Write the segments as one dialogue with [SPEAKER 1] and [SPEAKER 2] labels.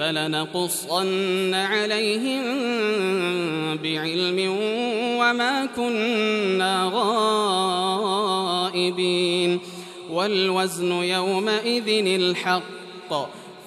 [SPEAKER 1] فلنقصن عليهم بعلم وما كنا غائبين. والوزن يومئذ الحق.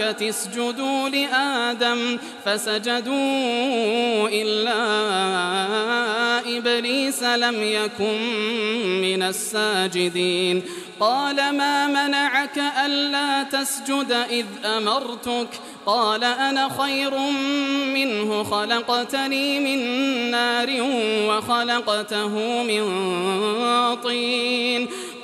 [SPEAKER 1] اسجدوا لآدم فسجدوا إلا إبليس لم يكن من الساجدين. قال ما منعك ألا تسجد إذ أمرتك؟ قال أنا خير منه خلقتني من نار وخلقته من طين.